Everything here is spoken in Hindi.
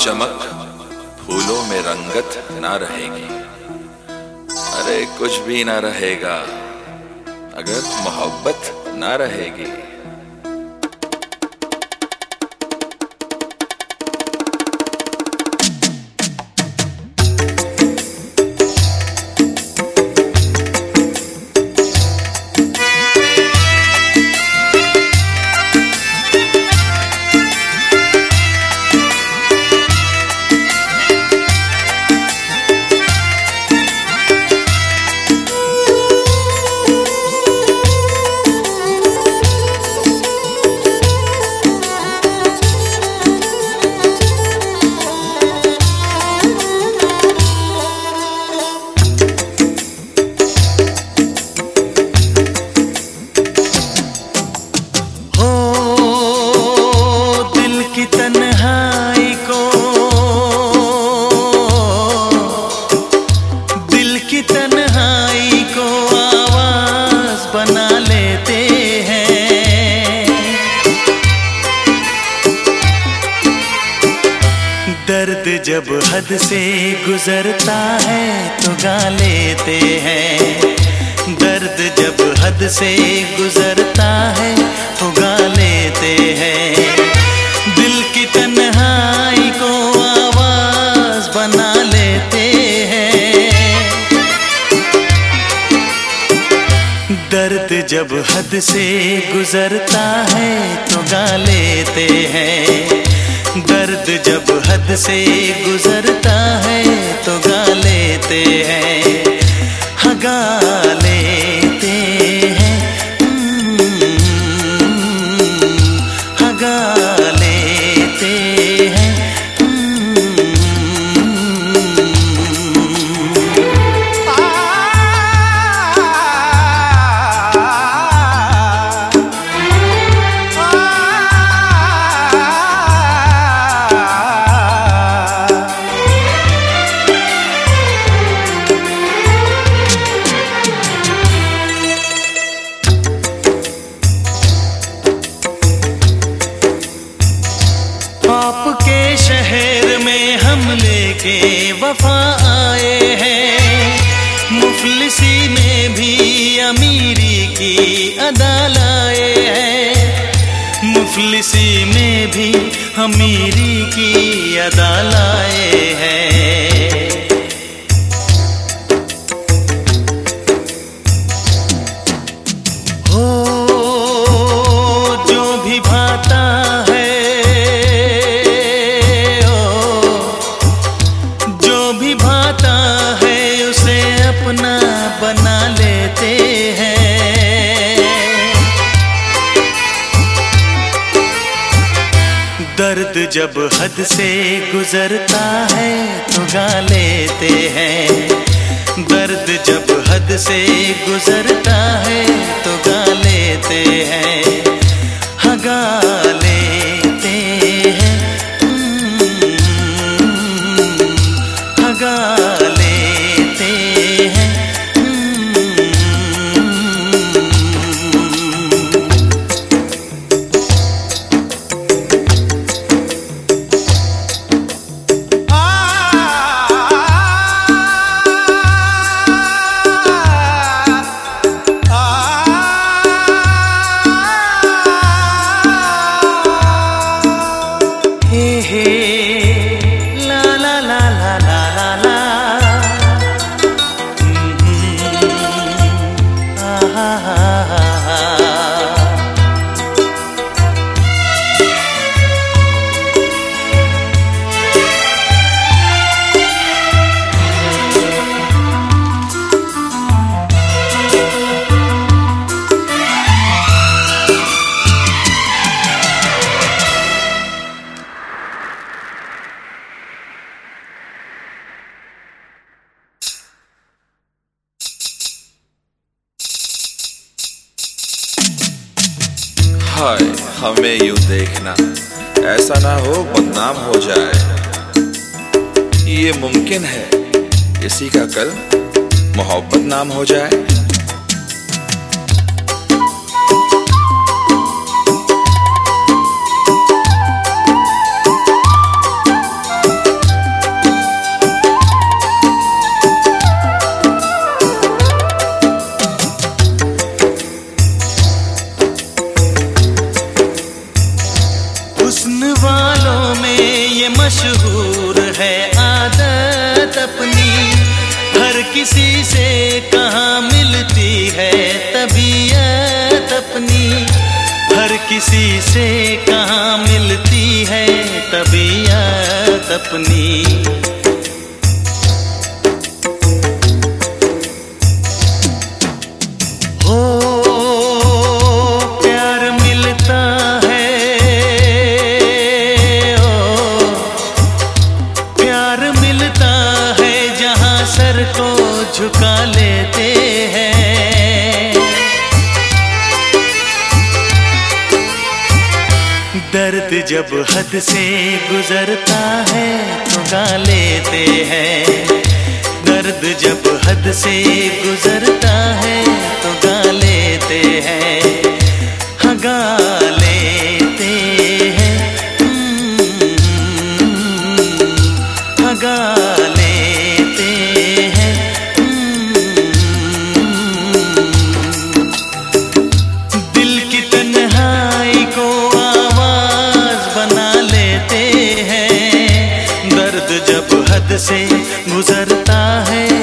चमक, फूलों में रंगत ना रहेगी। अरे कुछ भी ना रहेगा, अगर मोहब्बत ना रहेगी। जब हद से गुजरता है तो गा लेते हैं। दर्द जब हद से गुजरता है तो गा लेते हैं। दिल की तन्हाई को आवाज़ बना लेते हैं। दर्द जब हद से गुजरता है तो गा लेते हैं। दर्द जब हद से गुजरता है तो गा लेते हैं। हाँ अमीरी की अदा लाए हैं। मुफलिसी में भी अमीरी की अदा लाए जब हद से गुजरता है तो गा लेते हैं। दर्द जब हद से गुजरता है तो गा लेते हैं। हगा गा हे हाय, हमें यू देखना। ऐसा ना हो बदनाम हो जाए। ये मुमकिन है, इसी का कल मोहब्बत नाम हो जाए। मशहूर है आदत अपनी। हर किसी से कहाँ मिलती है तबीयत अपनी। हर किसी से कहाँ मिलती है तबीयत अपनी। लेते हैं। दर्द जब हद से गुजरता है तो गा लेते हैं। दर्द जब हद से गुजरता है तो गा लेते हैं हाँ। गुजरता है।